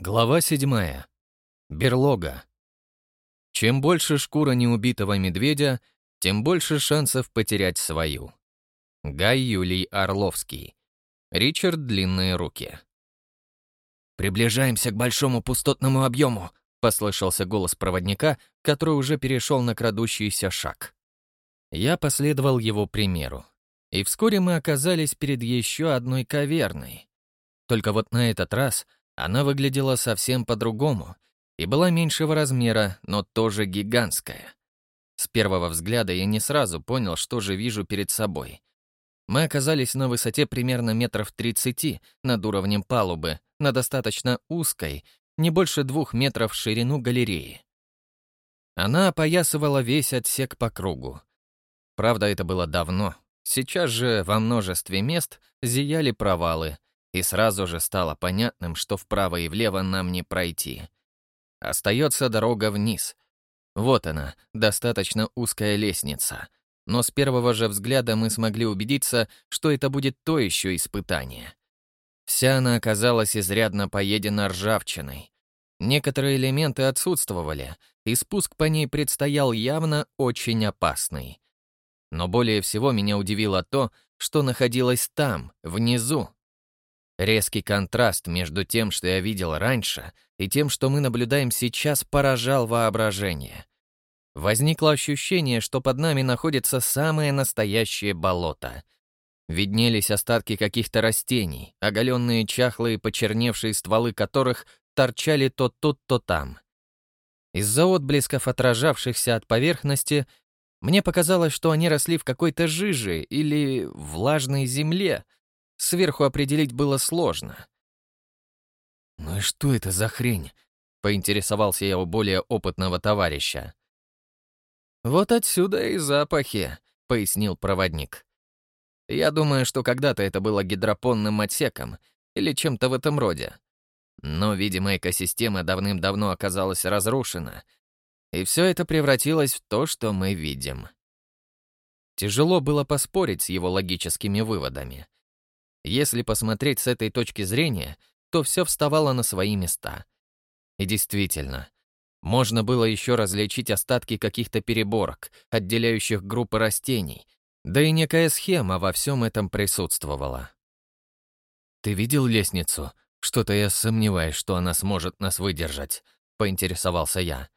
Глава седьмая. Берлога. Чем больше шкура неубитого медведя, тем больше шансов потерять свою. Гай Юлий Орловский. Ричард Длинные руки. «Приближаемся к большому пустотному объему», — послышался голос проводника, который уже перешел на крадущийся шаг. Я последовал его примеру. И вскоре мы оказались перед еще одной каверной. Только вот на этот раз — она выглядела совсем по-другому и была меньшего размера, но тоже гигантская. С первого взгляда я не сразу понял, что же вижу перед собой. Мы оказались на высоте примерно метров 30 над уровнем палубы, на достаточно узкой, не больше двух метров в ширину галереи. Она опоясывала весь отсек по кругу. Правда, это было давно. Сейчас же во множестве мест зияли провалы, и сразу же стало понятным, что вправо и влево нам не пройти. Остается дорога вниз. Вот она, достаточно узкая лестница. Но с первого же взгляда мы смогли убедиться, что это будет то еще испытание. Вся она оказалась изрядно поедена ржавчиной. Некоторые элементы отсутствовали, и спуск по ней предстоял явно очень опасный. Но более всего меня удивило то, что находилось там, внизу, Резкий контраст между тем, что я видел раньше, и тем, что мы наблюдаем сейчас, поражал воображение. Возникло ощущение, что под нами находится самое настоящее болото. Виднелись остатки каких-то растений, оголенные чахлые почерневшие стволы которых торчали то тут, то там. Из-за отблесков, отражавшихся от поверхности, мне показалось, что они росли в какой-то жиже или влажной земле — Сверху определить было сложно. «Ну и что это за хрень?» — поинтересовался я у более опытного товарища. «Вот отсюда и запахи», — пояснил проводник. «Я думаю, что когда-то это было гидропонным отсеком или чем-то в этом роде. Но, видимо, экосистема давным-давно оказалась разрушена, и все это превратилось в то, что мы видим». Тяжело было поспорить с его логическими выводами — если посмотреть с этой точки зрения, то все вставало на свои места. И действительно, можно было еще различить остатки каких-то переборок, отделяющих группы растений, да и некая схема во всем этом присутствовала. «Ты видел лестницу? Что-то я сомневаюсь, что она сможет нас выдержать», — поинтересовался я.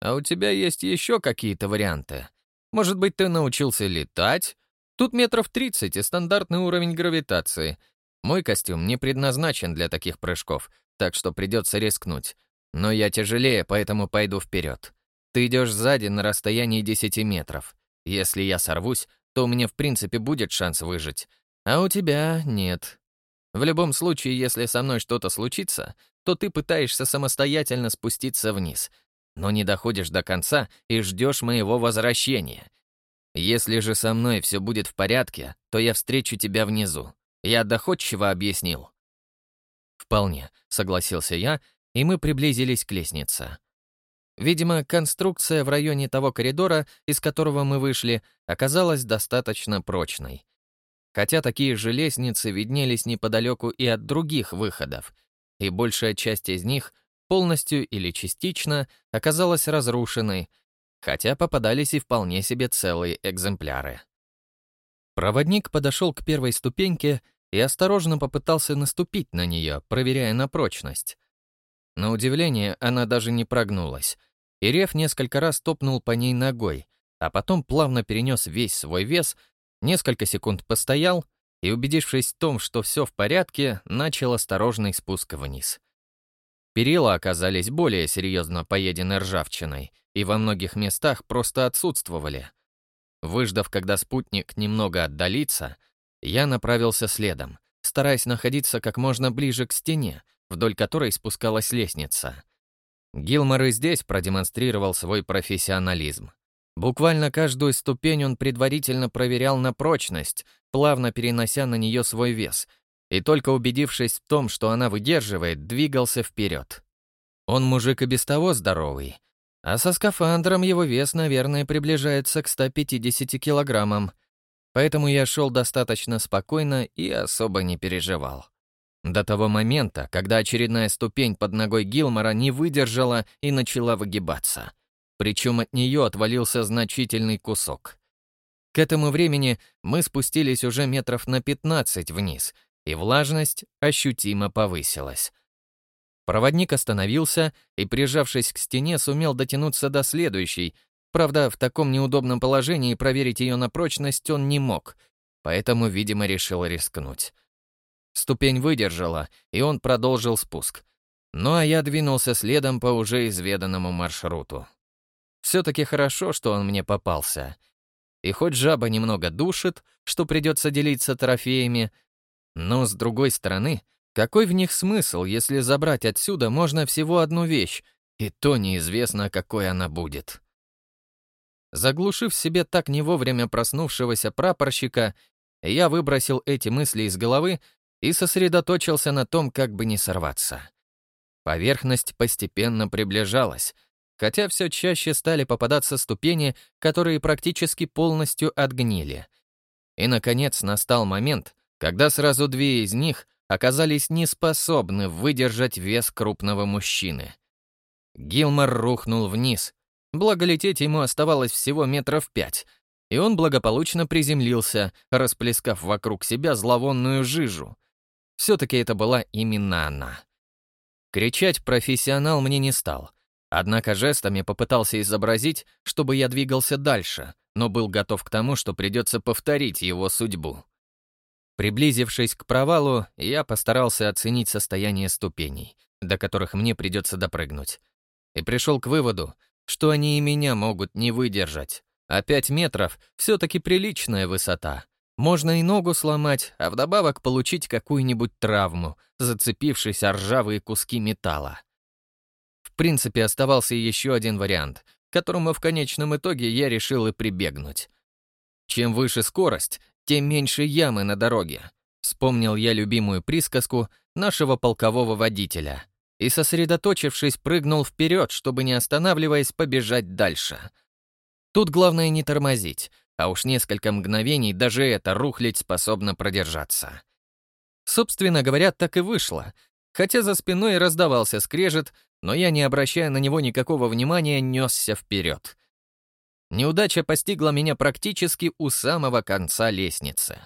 «А у тебя есть еще какие-то варианты? Может быть, ты научился летать Тут метров 30 и стандартный уровень гравитации. Мой костюм не предназначен для таких прыжков, так что придется рискнуть. Но я тяжелее, поэтому пойду вперед. Ты идешь сзади на расстоянии 10 метров. Если я сорвусь, то у меня в принципе будет шанс выжить. А у тебя нет. В любом случае, если со мной что-то случится, то ты пытаешься самостоятельно спуститься вниз, но не доходишь до конца и ждешь моего возвращения. Если же со мной все будет в порядке, то я встречу тебя внизу. Я доходчиво объяснил». «Вполне», — согласился я, и мы приблизились к лестнице. Видимо, конструкция в районе того коридора, из которого мы вышли, оказалась достаточно прочной. Хотя такие же лестницы виднелись неподалеку и от других выходов, и большая часть из них, полностью или частично, оказалась разрушенной — хотя попадались и вполне себе целые экземпляры. Проводник подошел к первой ступеньке и осторожно попытался наступить на нее, проверяя на прочность. На удивление, она даже не прогнулась, и Рев несколько раз топнул по ней ногой, а потом плавно перенес весь свой вес, несколько секунд постоял и, убедившись в том, что все в порядке, начал осторожный спуск вниз. Перила оказались более серьезно поедены ржавчиной и во многих местах просто отсутствовали. Выждав, когда спутник немного отдалится, я направился следом, стараясь находиться как можно ближе к стене, вдоль которой спускалась лестница. Гилмор и здесь продемонстрировал свой профессионализм. Буквально каждую ступень он предварительно проверял на прочность, плавно перенося на нее свой вес — и только убедившись в том, что она выдерживает, двигался вперед. Он мужик и без того здоровый, а со скафандром его вес, наверное, приближается к 150 килограммам, поэтому я шел достаточно спокойно и особо не переживал. До того момента, когда очередная ступень под ногой Гилмора не выдержала и начала выгибаться. Причем от нее отвалился значительный кусок. К этому времени мы спустились уже метров на 15 вниз, и влажность ощутимо повысилась. Проводник остановился и, прижавшись к стене, сумел дотянуться до следующей. Правда, в таком неудобном положении проверить ее на прочность он не мог, поэтому, видимо, решил рискнуть. Ступень выдержала, и он продолжил спуск. Ну а я двинулся следом по уже изведанному маршруту. Все-таки хорошо, что он мне попался. И хоть жаба немного душит, что придется делиться трофеями, но, с другой стороны, какой в них смысл, если забрать отсюда можно всего одну вещь, и то неизвестно, какой она будет. Заглушив себе так не вовремя проснувшегося прапорщика, я выбросил эти мысли из головы и сосредоточился на том, как бы не сорваться. Поверхность постепенно приближалась, хотя все чаще стали попадаться ступени, которые практически полностью отгнили. И, наконец, настал момент, когда сразу две из них оказались неспособны выдержать вес крупного мужчины. Гилмор рухнул вниз. Благо лететь ему оставалось всего метров пять, и он благополучно приземлился, расплескав вокруг себя зловонную жижу. Все-таки это была именно она. Кричать профессионал мне не стал, однако жестами попытался изобразить, чтобы я двигался дальше, но был готов к тому, что придется повторить его судьбу. Приблизившись к провалу, я постарался оценить состояние ступеней, до которых мне придется допрыгнуть. И пришел к выводу, что они и меня могут не выдержать. А пять метров — все-таки приличная высота. Можно и ногу сломать, а вдобавок получить какую-нибудь травму, зацепившись о ржавые куски металла. В принципе, оставался еще один вариант, к которому в конечном итоге я решил и прибегнуть. Чем выше скорость, тем меньше ямы на дороге. Вспомнил я любимую присказку нашего полкового водителя и, сосредоточившись, прыгнул вперед, чтобы, не останавливаясь, побежать дальше. Тут главное не тормозить, а уж несколько мгновений даже это рухлить способно продержаться. Собственно говоря, так и вышло. Хотя за спиной раздавался скрежет, но я, не обращая на него никакого внимания, несся вперед. Неудача постигла меня практически у самого конца лестницы.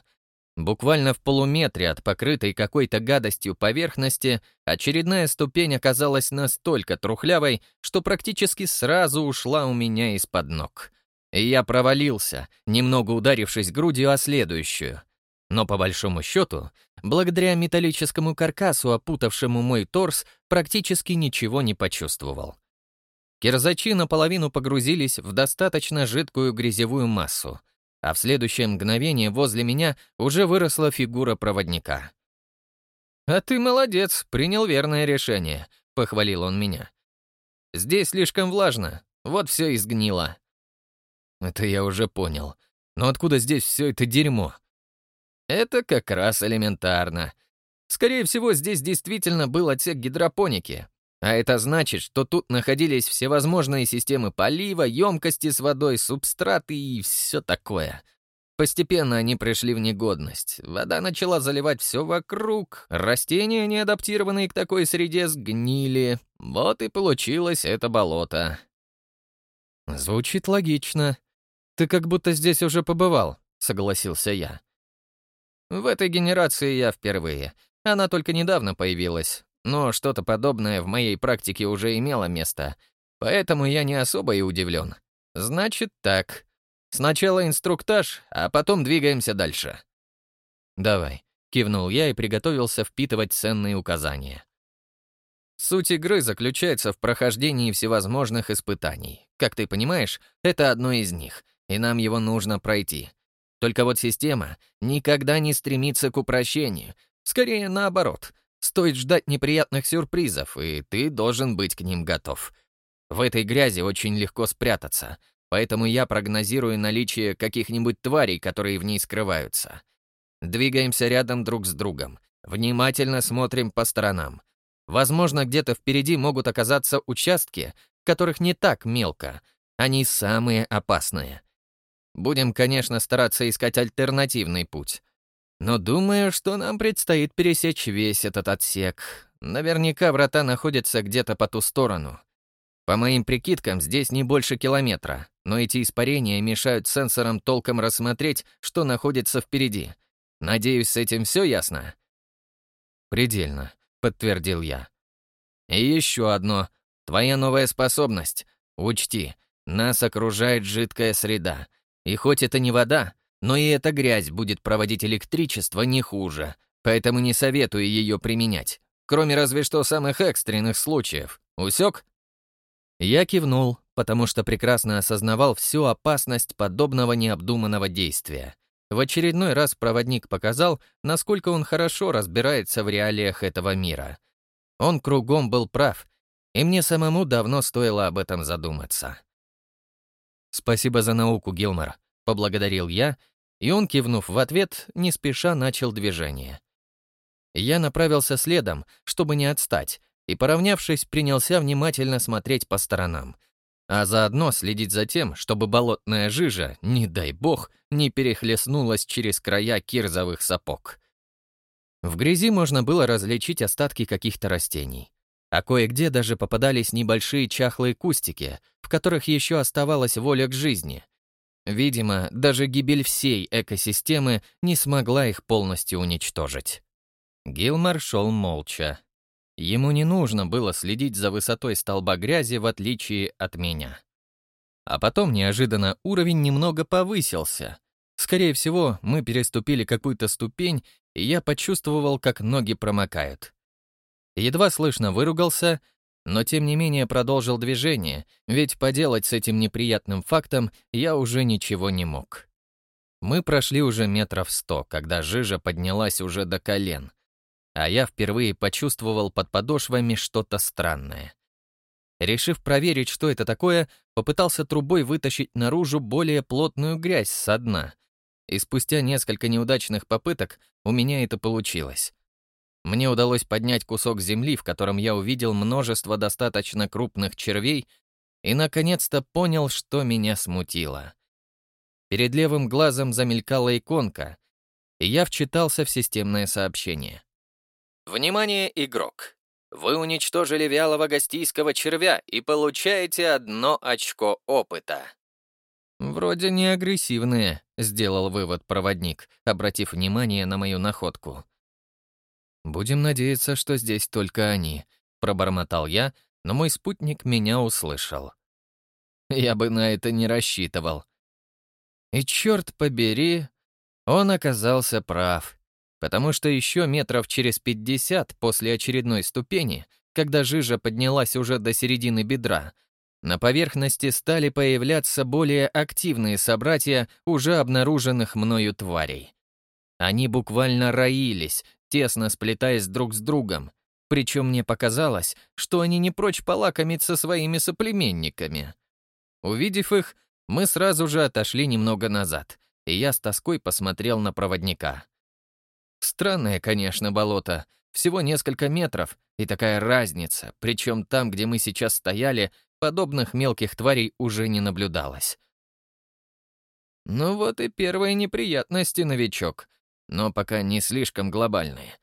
Буквально в полуметре от покрытой какой-то гадостью поверхности очередная ступень оказалась настолько трухлявой, что практически сразу ушла у меня из-под ног. И я провалился, немного ударившись грудью о следующую. Но по большому счету, благодаря металлическому каркасу, опутавшему мой торс, практически ничего не почувствовал. Кирзачи наполовину погрузились в достаточно жидкую грязевую массу, а в следующее мгновение возле меня уже выросла фигура проводника. «А ты молодец, принял верное решение», — похвалил он меня. «Здесь слишком влажно, вот все изгнило». «Это я уже понял. Но откуда здесь все это дерьмо?» «Это как раз элементарно. Скорее всего, здесь действительно был отсек гидропоники, а это значит, что тут находились всевозможные системы полива, емкости с водой, субстраты и все такое. Постепенно они пришли в негодность. Вода начала заливать все вокруг, растения, не адаптированные к такой среде, сгнили. Вот и получилось это болото. Звучит логично. Ты как будто здесь уже побывал, согласился я. В этой генерации я впервые. Она только недавно появилась, но что-то подобное в моей практике уже имело место, поэтому я не особо и удивлен. Значит так. Сначала инструктаж, а потом двигаемся дальше. «Давай», — кивнул я и приготовился впитывать ценные указания. Суть игры заключается в прохождении всевозможных испытаний. Как ты понимаешь, это одно из них, и нам его нужно пройти. Только вот система никогда не стремится к упрощению, скорее наоборот — Стоит ждать неприятных сюрпризов, и ты должен быть к ним готов. В этой грязи очень легко спрятаться, поэтому я прогнозирую наличие каких-нибудь тварей, которые в ней скрываются. Двигаемся рядом друг с другом, внимательно смотрим по сторонам. Возможно, где-то впереди могут оказаться участки, которых не так мелко. Они самые опасные. Будем, конечно, стараться искать альтернативный путь. Но думаю, что нам предстоит пересечь весь этот отсек. Наверняка врата находятся где-то по ту сторону. По моим прикидкам, здесь не больше километра, но эти испарения мешают сенсорам толком рассмотреть, что находится впереди. Надеюсь, с этим все ясно? «Предельно», — подтвердил я. «И еще одно. Твоя новая способность. Учти, нас окружает жидкая среда. И хоть это не вода, но и эта грязь будет проводить электричество не хуже, поэтому не советую ее применять, кроме разве что самых экстренных случаев. Усек?» Я кивнул, потому что прекрасно осознавал всю опасность подобного необдуманного действия. В очередной раз проводник показал, насколько он хорошо разбирается в реалиях этого мира. Он кругом был прав, и мне самому давно стоило об этом задуматься. «Спасибо за науку, Гилмор», — поблагодарил я, и он, кивнув в ответ, не спеша начал движение. Я направился следом, чтобы не отстать, и, поравнявшись, принялся внимательно смотреть по сторонам, а заодно следить за тем, чтобы болотная жижа, не дай бог, не перехлестнулась через края кирзовых сапог. В грязи можно было различить остатки каких-то растений, а кое-где даже попадались небольшие чахлые кустики, в которых еще оставалась воля к жизни. Видимо, даже гибель всей экосистемы не смогла их полностью уничтожить. Гилмар шел молча, Ему не нужно было следить за высотой столба грязи, в отличие от меня. А потом неожиданно уровень немного повысился. Скорее всего, мы переступили какую-то ступень, и я почувствовал, как ноги промокают. Едва слышно выругался, но тем не менее продолжил движение, ведь поделать с этим неприятным фактом я уже ничего не мог. Мы прошли уже метров сто, когда жижа поднялась уже до колен, а я впервые почувствовал под подошвами что-то странное. Решив проверить, что это такое, попытался трубой вытащить наружу более плотную грязь со дна. И спустя несколько неудачных попыток у меня это получилось. Мне удалось поднять кусок земли, в котором я увидел множество достаточно крупных червей, и наконец-то понял, что меня смутило. Перед левым глазом замелькала иконка, и я вчитался в системное сообщение. Внимание, игрок! Вы уничтожили вялого гостийского червя и получаете одно очко опыта. «Вроде не агрессивные», — сделал вывод проводник, обратив внимание на мою находку. «Будем надеяться, что здесь только они», — пробормотал я, но мой спутник меня услышал. Я бы на это не рассчитывал. И черт побери, он оказался прав потому что еще метров через 50 после очередной ступени, когда жижа поднялась уже до середины бедра, на поверхности стали появляться более активные собратья уже обнаруженных мною тварей. Они буквально роились, тесно сплетаясь друг с другом, причем мне показалось, что они не прочь полакомиться своими соплеменниками. Увидев их, мы сразу же отошли немного назад, и я с тоской посмотрел на проводника — Странное, конечно, болото. Всего несколько метров, и такая разница, причем там, где мы сейчас стояли, подобных мелких тварей уже не наблюдалось. Ну вот и первые неприятности, новичок, но пока не слишком глобальные.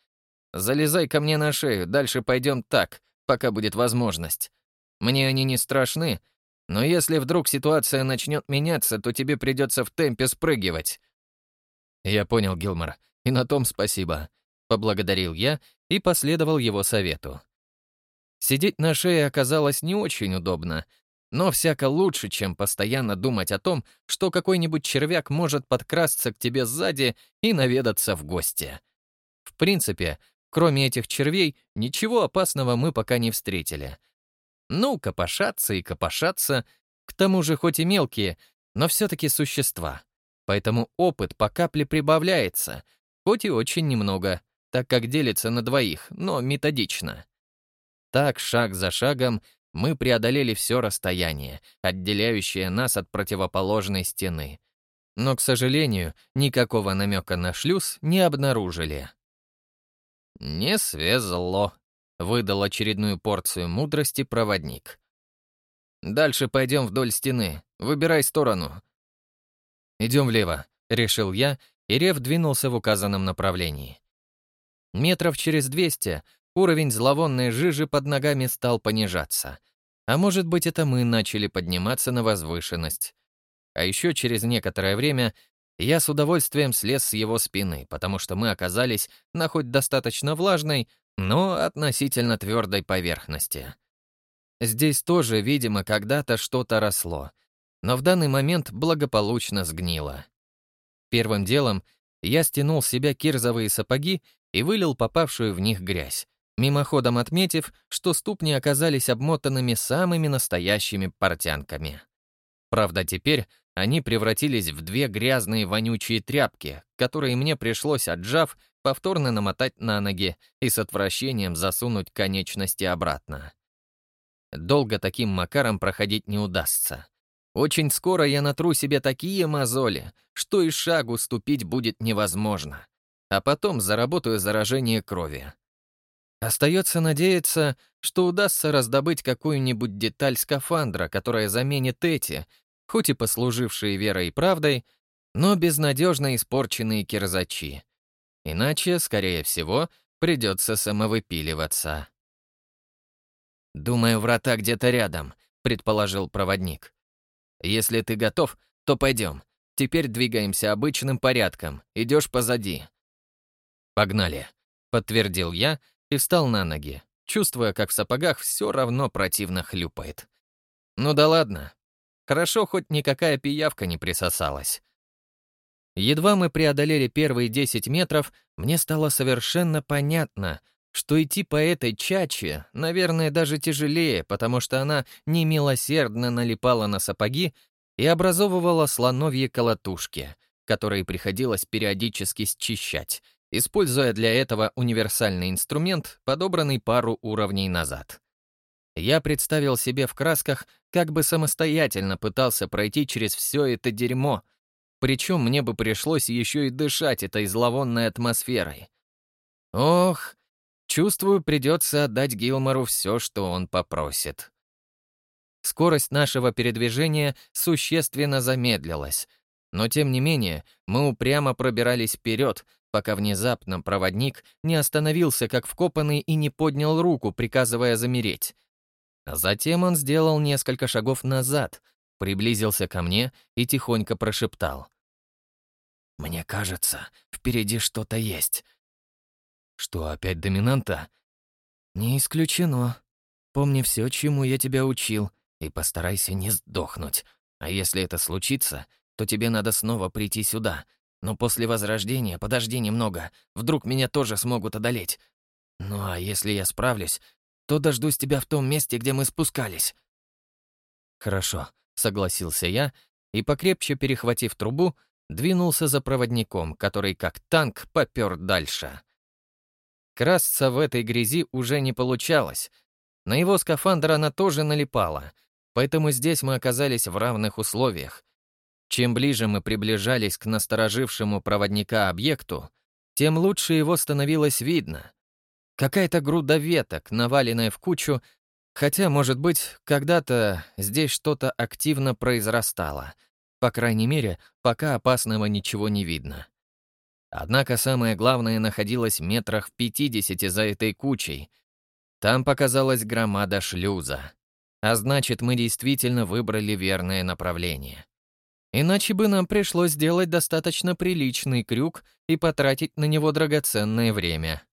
Залезай ко мне на шею, дальше пойдем так, пока будет возможность. Мне они не страшны, но если вдруг ситуация начнет меняться, то тебе придется в темпе спрыгивать. Я понял, Гилмор. И на том спасибо. Поблагодарил я и последовал его совету. Сидеть на шее оказалось не очень удобно, но всяко лучше, чем постоянно думать о том, что какой-нибудь червяк может подкрасться к тебе сзади и наведаться в гости. В принципе, кроме этих червей, ничего опасного мы пока не встретили. Ну, копошатся и копошатся, к тому же хоть и мелкие, но все-таки существа. Поэтому опыт по капле прибавляется, Хоть и очень немного, так как делится на двоих, но методично. Так, шаг за шагом, мы преодолели все расстояние, отделяющее нас от противоположной стены. Но, к сожалению, никакого намека на шлюз не обнаружили. «Не свезло», — выдал очередную порцию мудрости проводник. «Дальше пойдем вдоль стены. Выбирай сторону». «Идем влево», — решил я и рев двинулся в указанном направлении. Метров через 200 уровень зловонной жижи под ногами стал понижаться. А может быть, это мы начали подниматься на возвышенность. А еще через некоторое время я с удовольствием слез с его спины, потому что мы оказались на хоть достаточно влажной, но относительно твердой поверхности. Здесь тоже, видимо, когда-то что-то росло, но в данный момент благополучно сгнило. Первым делом я стянул с себя кирзовые сапоги и вылил попавшую в них грязь, мимоходом отметив, что ступни оказались обмотанными самыми настоящими портянками. Правда, теперь они превратились в две грязные вонючие тряпки, которые мне пришлось, отжав, повторно намотать на ноги и с отвращением засунуть конечности обратно. Долго таким макаром проходить не удастся. Очень скоро я натру себе такие мозоли, что и шагу ступить будет невозможно. А потом заработаю заражение крови. Остается надеяться, что удастся раздобыть какую-нибудь деталь скафандра, которая заменит эти, хоть и послужившие верой и правдой, но безнадежно испорченные кирзачи. Иначе, скорее всего, придется самовыпиливаться. «Думаю, врата где-то рядом», — предположил проводник. «Если ты готов, то пойдем. Теперь двигаемся обычным порядком. Идешь позади». «Погнали», — подтвердил я и встал на ноги, чувствуя, как в сапогах все равно противно хлюпает. «Ну да ладно. Хорошо, хоть никакая пиявка не присосалась». Едва мы преодолели первые 10 метров, мне стало совершенно понятно — что идти по этой чаче, наверное, даже тяжелее, потому что она немилосердно налипала на сапоги и образовывала слоновьи колотушки, которые приходилось периодически счищать, используя для этого универсальный инструмент, подобранный пару уровней назад. Я представил себе в красках, как бы самостоятельно пытался пройти через все это дерьмо, причем мне бы пришлось еще и дышать этой зловонной атмосферой. Ох, Чувствую, придется отдать Гилмору все, что он попросит. Скорость нашего передвижения существенно замедлилась, но тем не менее мы упрямо пробирались вперед, пока внезапно проводник не остановился как вкопанный и не поднял руку, приказывая замереть. Затем он сделал несколько шагов назад, приблизился ко мне и тихонько прошептал. «Мне кажется, впереди что-то есть. Что, опять доминанта? Не исключено. Помни все, чему я тебя учил, и постарайся не сдохнуть. А если это случится, то тебе надо снова прийти сюда. Но после возрождения подожди немного, вдруг меня тоже смогут одолеть. Ну а если я справлюсь, то дождусь тебя в том месте, где мы спускались». «Хорошо», — согласился я, и, покрепче перехватив трубу, двинулся за проводником, который как танк попер дальше. Красться в этой грязи уже не получалось. На его скафандр она тоже налипала, поэтому здесь мы оказались в равных условиях. Чем ближе мы приближались к насторожившему проводника объекту, тем лучше его становилось видно. Какая-то груда веток, наваленная в кучу, хотя, может быть, когда-то здесь что-то активно произрастало. По крайней мере, пока опасного ничего не видно. Однако самое главное находилось метрах в пятидесяти за этой кучей. Там показалась громада шлюза. А значит, мы действительно выбрали верное направление. Иначе бы нам пришлось сделать достаточно приличный крюк и потратить на него драгоценное время.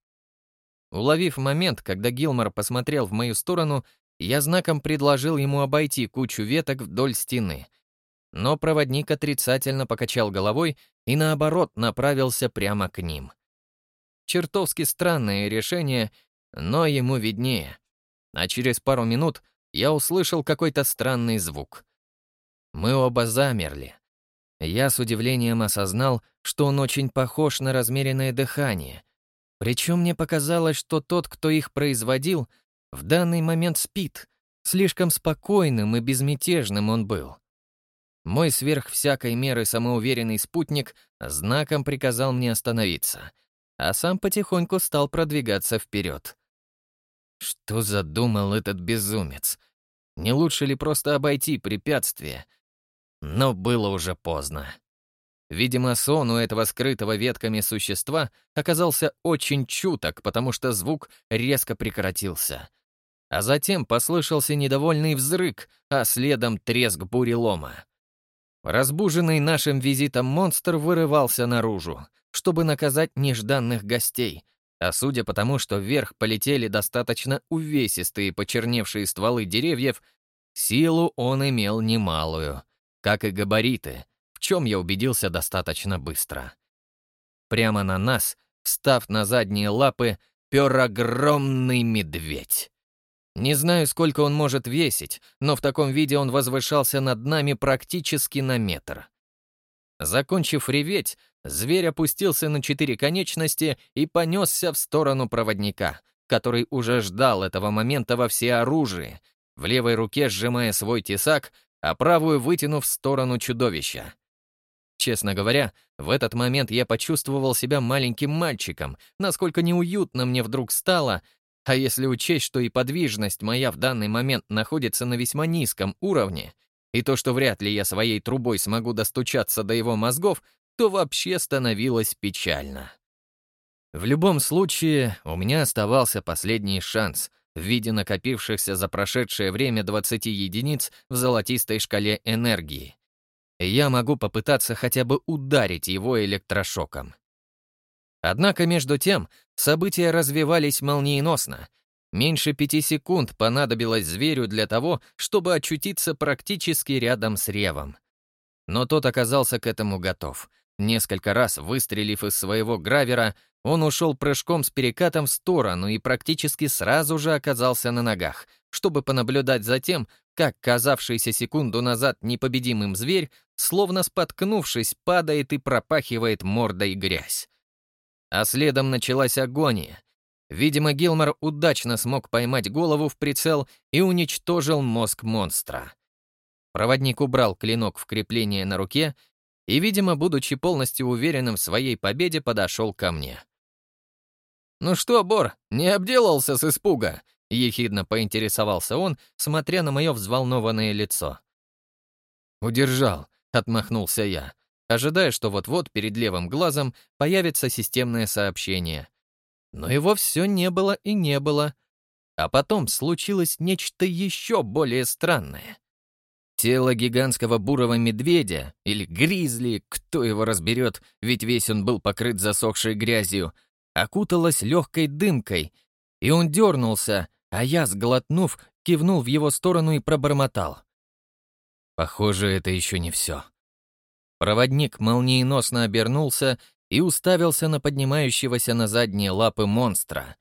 Уловив момент, когда Гилмор посмотрел в мою сторону, я знаком предложил ему обойти кучу веток вдоль стены — но проводник отрицательно покачал головой и, наоборот, направился прямо к ним. Чертовски странное решение, но ему виднее. А через пару минут я услышал какой-то странный звук. Мы оба замерли. Я с удивлением осознал, что он очень похож на размеренное дыхание. Причем мне показалось, что тот, кто их производил, в данный момент спит. Слишком спокойным и безмятежным он был. Мой сверх всякой меры самоуверенный спутник знаком приказал мне остановиться, а сам потихоньку стал продвигаться вперед. Что задумал этот безумец? Не лучше ли просто обойти препятствие? Но было уже поздно. Видимо, сон у этого скрытого ветками существа оказался очень чуток, потому что звук резко прекратился. А затем послышался недовольный взрык, а следом треск бурелома. Разбуженный нашим визитом монстр вырывался наружу, чтобы наказать нежданных гостей, а судя по тому, что вверх полетели достаточно увесистые почерневшие стволы деревьев, силу он имел немалую, как и габариты, в чем я убедился достаточно быстро. Прямо на нас, встав на задние лапы, пер огромный медведь. Не знаю, сколько он может весить, но в таком виде он возвышался над нами практически на метр. Закончив реветь, зверь опустился на четыре конечности и понесся в сторону проводника, который уже ждал этого момента во всеоружии, в левой руке сжимая свой тесак, а правую вытянув в сторону чудовища. Честно говоря, в этот момент я почувствовал себя маленьким мальчиком, насколько неуютно мне вдруг стало, а если учесть, что и подвижность моя в данный момент находится на весьма низком уровне, и то, что вряд ли я своей трубой смогу достучаться до его мозгов, то вообще становилось печально. В любом случае, у меня оставался последний шанс в виде накопившихся за прошедшее время 20 единиц в золотистой шкале энергии. Я могу попытаться хотя бы ударить его электрошоком. Однако между тем события развивались молниеносно. Меньше пяти секунд понадобилось зверю для того, чтобы очутиться практически рядом с ревом. Но тот оказался к этому готов. Несколько раз выстрелив из своего гравера, он ушел прыжком с перекатом в сторону и практически сразу же оказался на ногах, чтобы понаблюдать за тем, как казавшийся секунду назад непобедимым зверь, словно споткнувшись, падает и пропахивает мордой грязь а следом началась агония. Видимо, Гилмор удачно смог поймать голову в прицел и уничтожил мозг монстра. Проводник убрал клинок в крепление на руке и, видимо, будучи полностью уверенным в своей победе, подошел ко мне. «Ну что, Бор, не обделался с испуга?» — ехидно поинтересовался он, смотря на мое взволнованное лицо. «Удержал», — отмахнулся я ожидая, что вот-вот перед левым глазом появится системное сообщение. Но его все не было и не было. А потом случилось нечто еще более странное. Тело гигантского бурого медведя, или гризли, кто его разберет, ведь весь он был покрыт засохшей грязью, окуталось легкой дымкой, и он дернулся, а я, сглотнув, кивнул в его сторону и пробормотал. Похоже, это еще не все. Проводник молниеносно обернулся и уставился на поднимающегося на задние лапы монстра.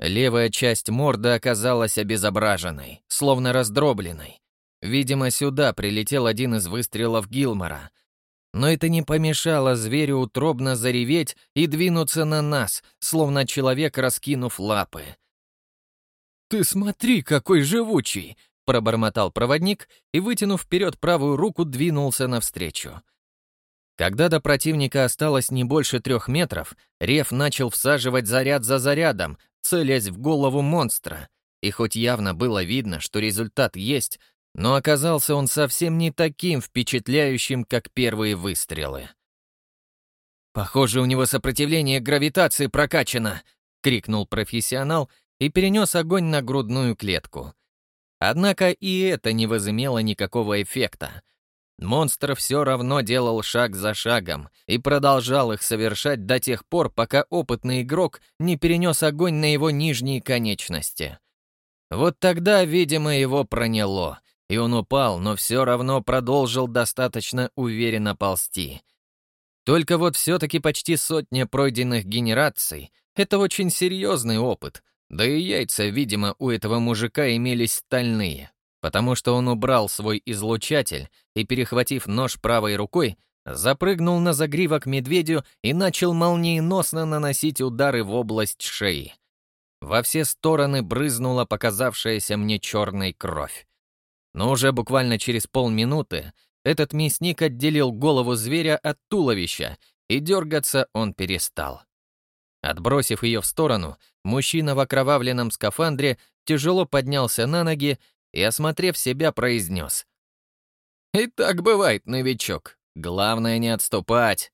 Левая часть морды оказалась обезображенной, словно раздробленной. Видимо, сюда прилетел один из выстрелов Гилмора. Но это не помешало зверю утробно зареветь и двинуться на нас, словно человек, раскинув лапы. «Ты смотри, какой живучий!» — пробормотал проводник и, вытянув вперед правую руку, двинулся навстречу. Когда до противника осталось не больше трех метров, Рев начал всаживать заряд за зарядом, целясь в голову монстра. И хоть явно было видно, что результат есть, но оказался он совсем не таким впечатляющим, как первые выстрелы. «Похоже, у него сопротивление гравитации прокачано!» — крикнул профессионал и перенес огонь на грудную клетку. Однако и это не возымело никакого эффекта — Монстр все равно делал шаг за шагом и продолжал их совершать до тех пор, пока опытный игрок не перенес огонь на его нижние конечности. Вот тогда, видимо, его проняло, и он упал, но все равно продолжил достаточно уверенно ползти. Только вот все-таки почти сотня пройденных генераций — это очень серьезный опыт, да и яйца, видимо, у этого мужика имелись стальные потому что он убрал свой излучатель и, перехватив нож правой рукой, запрыгнул на загривок медведю и начал молниеносно наносить удары в область шеи. Во все стороны брызнула показавшаяся мне черной кровь. Но уже буквально через полминуты этот мясник отделил голову зверя от туловища, и дергаться он перестал. Отбросив ее в сторону, мужчина в окровавленном скафандре тяжело поднялся на ноги и, осмотрев себя, произнес. «И так бывает, новичок. Главное не отступать.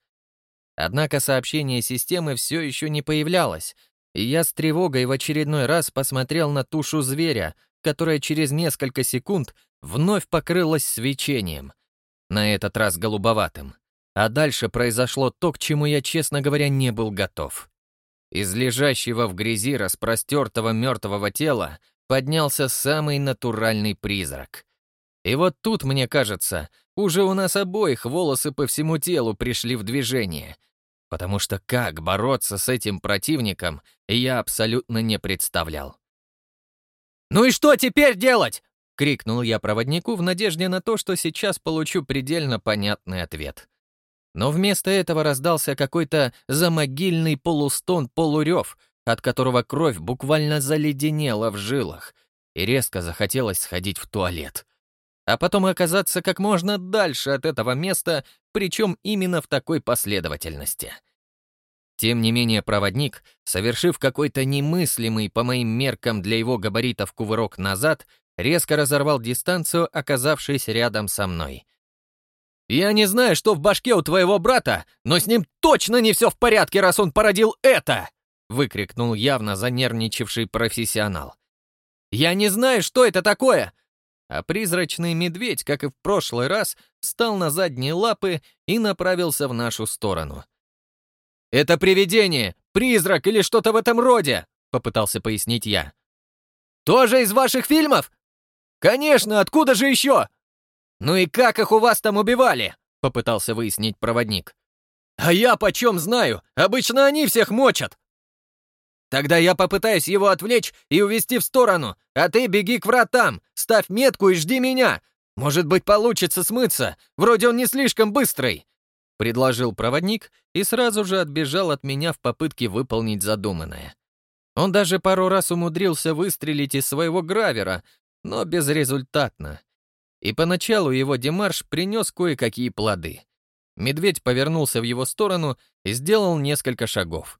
Однако сообщение системы все еще не появлялось, и я с тревогой в очередной раз посмотрел на тушу зверя, которая через несколько секунд вновь покрылась свечением. На этот раз голубоватым. А дальше произошло то, к чему я, честно говоря, не был готов. Из лежащего в грязи распростертого мертвого тела поднялся самый натуральный призрак. И вот тут, мне кажется, уже у нас обоих волосы по всему телу пришли в движение, потому что как бороться с этим противником, я абсолютно не представлял. «Ну и что теперь делать?» — крикнул я проводнику в надежде на то, что сейчас получу предельно понятный ответ. Но вместо этого раздался какой-то замогильный полустон-полурев, от которого кровь буквально заледенела в жилах, и резко захотелось сходить в туалет. А потом оказаться как можно дальше от этого места, причем именно в такой последовательности. Тем не менее проводник, совершив какой-то немыслимый по моим меркам для его габаритов кувырок назад, резко разорвал дистанцию, оказавшись рядом со мной. «Я не знаю, что в башке у твоего брата, но с ним точно не все в порядке, раз он породил это!» выкрикнул явно занервничавший профессионал. «Я не знаю, что это такое!» А призрачный медведь, как и в прошлый раз, встал на задние лапы и направился в нашу сторону. «Это привидение, призрак или что-то в этом роде!» — попытался пояснить я. «Тоже из ваших фильмов?» «Конечно, откуда же еще?» «Ну и как их у вас там убивали?» — попытался выяснить проводник. «А я почем знаю? Обычно они всех мочат!» «Тогда я попытаюсь его отвлечь и увести в сторону, а ты беги к вратам, ставь метку и жди меня. Может быть, получится смыться, вроде он не слишком быстрый», — предложил проводник и сразу же отбежал от меня в попытке выполнить задуманное. Он даже пару раз умудрился выстрелить из своего гравера, но безрезультатно. И поначалу его демарш принес кое-какие плоды. Медведь повернулся в его сторону и сделал несколько шагов.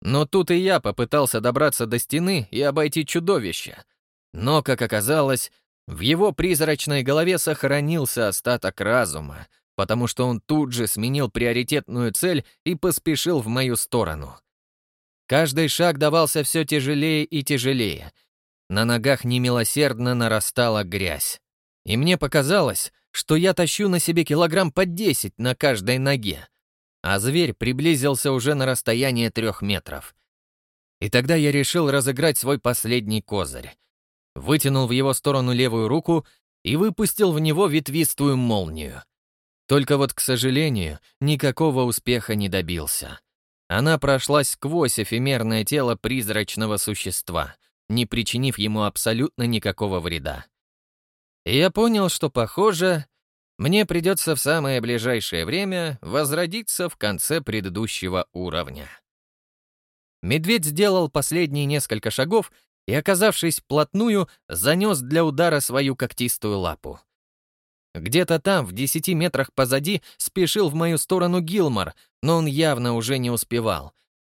Но тут и я попытался добраться до стены и обойти чудовище. Но, как оказалось, в его призрачной голове сохранился остаток разума, потому что он тут же сменил приоритетную цель и поспешил в мою сторону. Каждый шаг давался все тяжелее и тяжелее. На ногах немилосердно нарастала грязь. И мне показалось, что я тащу на себе килограмм по 10 на каждой ноге а зверь приблизился уже на расстояние трех метров. И тогда я решил разыграть свой последний козырь. Вытянул в его сторону левую руку и выпустил в него ветвистую молнию. Только вот, к сожалению, никакого успеха не добился. Она прошлась сквозь эфемерное тело призрачного существа, не причинив ему абсолютно никакого вреда. И я понял, что, похоже, мне придется в самое ближайшее время возродиться в конце предыдущего уровня. Медведь сделал последние несколько шагов и, оказавшись вплотную, занес для удара свою когтистую лапу. Где-то там, в десяти метрах позади, спешил в мою сторону Гилмор, но он явно уже не успевал.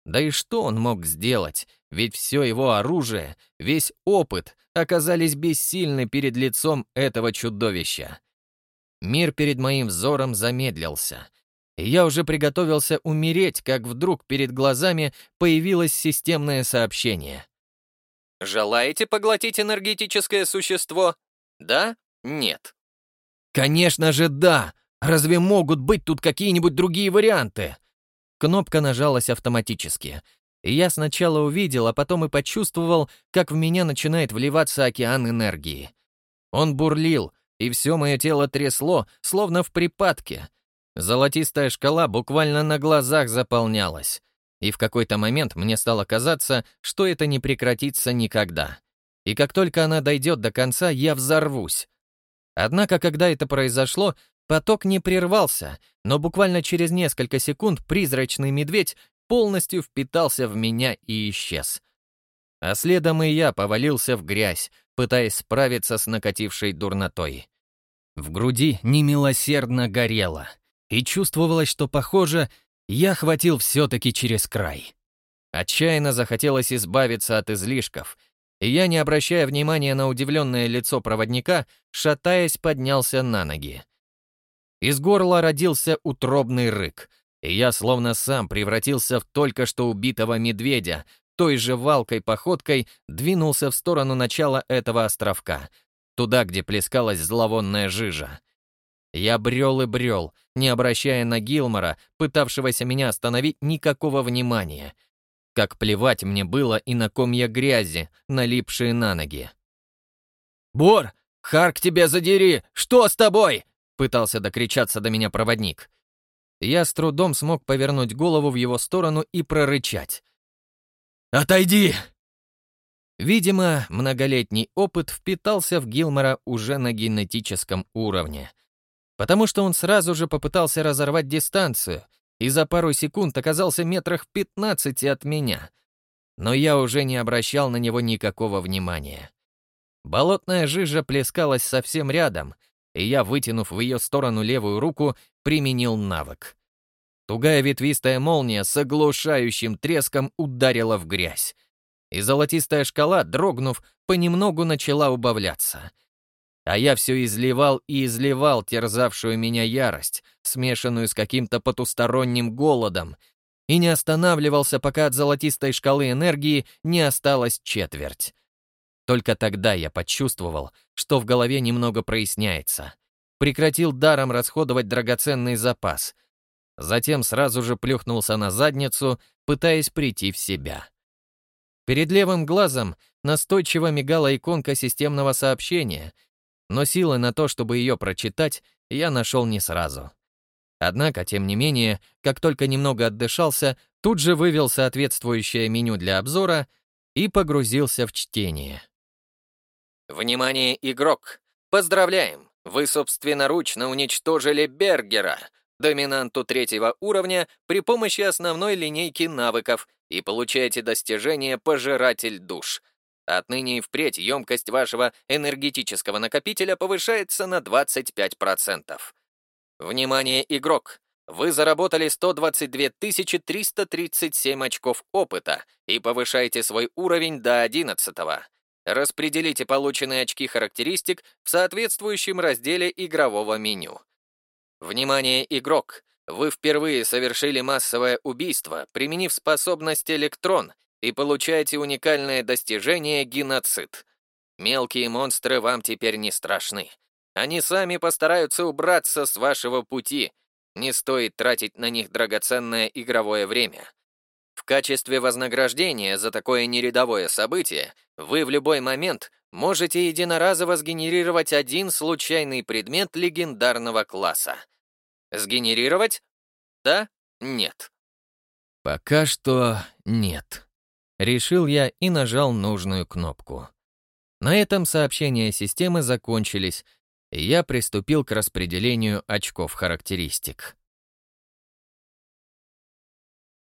Да и что он мог сделать? Ведь все его оружие, весь опыт оказались бессильны перед лицом этого чудовища. Мир перед моим взором замедлился. Я уже приготовился умереть, как вдруг перед глазами появилось системное сообщение. «Желаете поглотить энергетическое существо? Да? Нет?» «Конечно же да! Разве могут быть тут какие-нибудь другие варианты?» Кнопка нажалась автоматически. Я сначала увидел, а потом и почувствовал, как в меня начинает вливаться океан энергии. Он бурлил, и все мое тело трясло, словно в припадке. Золотистая шкала буквально на глазах заполнялась. И в какой-то момент мне стало казаться, что это не прекратится никогда. И как только она дойдет до конца, я взорвусь. Однако, когда это произошло, поток не прервался, но буквально через несколько секунд призрачный медведь полностью впитался в меня и исчез. А следом и я повалился в грязь, пытаясь справиться с накатившей дурнотой. В груди немилосердно горело, и чувствовалось, что, похоже, я хватил все-таки через край. Отчаянно захотелось избавиться от излишков, и я, не обращая внимания на удивленное лицо проводника, шатаясь, поднялся на ноги. Из горла родился утробный рык, и я словно сам превратился в только что убитого медведя, той же валкой походкой двинулся в сторону начала этого островка, туда, где плескалась зловонная жижа. Я брел и брел, не обращая на Гилмора, пытавшегося меня остановить, никакого внимания. Как плевать мне было и на комья грязи, налипшие на ноги. «Бор, Харк тебя задери! Что с тобой?» Пытался докричаться до меня проводник. Я с трудом смог повернуть голову в его сторону и прорычать. «Отойди!» Видимо, многолетний опыт впитался в Гилмора уже на генетическом уровне. Потому что он сразу же попытался разорвать дистанцию и за пару секунд оказался метрах в пятнадцати от меня. Но я уже не обращал на него никакого внимания. Болотная жижа плескалась совсем рядом, и я, вытянув в ее сторону левую руку, применил навык. Тугая ветвистая молния с оглушающим треском ударила в грязь. И золотистая шкала, дрогнув, понемногу начала убавляться. А я все изливал и изливал терзавшую меня ярость, смешанную с каким-то потусторонним голодом, и не останавливался, пока от золотистой шкалы энергии не осталось четверть. Только тогда я почувствовал, что в голове немного проясняется. Прекратил даром расходовать драгоценный запас. Затем сразу же плюхнулся на задницу, пытаясь прийти в себя. Перед левым глазом настойчиво мигала иконка системного сообщения, но силы на то, чтобы ее прочитать, я нашел не сразу. Однако, тем не менее, как только немного отдышался, тут же вывел соответствующее меню для обзора и погрузился в чтение. Внимание, игрок! Поздравляем! Вы собственноручно уничтожили Бергера, доминанту третьего уровня, при помощи основной линейки навыков и получаете достижение «Пожиратель душ». Отныне и впредь емкость вашего энергетического накопителя повышается на 25%. Внимание, игрок! Вы заработали 122 337 очков опыта и повышаете свой уровень до 11 -го. Распределите полученные очки характеристик в соответствующем разделе игрового меню. Внимание, игрок! Вы впервые совершили массовое убийство, применив способность «Электрон» и получаете уникальное достижение «Геноцид». Мелкие монстры вам теперь не страшны. Они сами постараются убраться с вашего пути. Не стоит тратить на них драгоценное игровое время. В качестве вознаграждения за такое нерядовое событие вы в любой момент можете единоразово сгенерировать один случайный предмет легендарного класса. Сгенерировать? Да? Нет. Пока что нет. Решил я и нажал нужную кнопку. На этом сообщения системы закончились, и я приступил к распределению очков характеристик.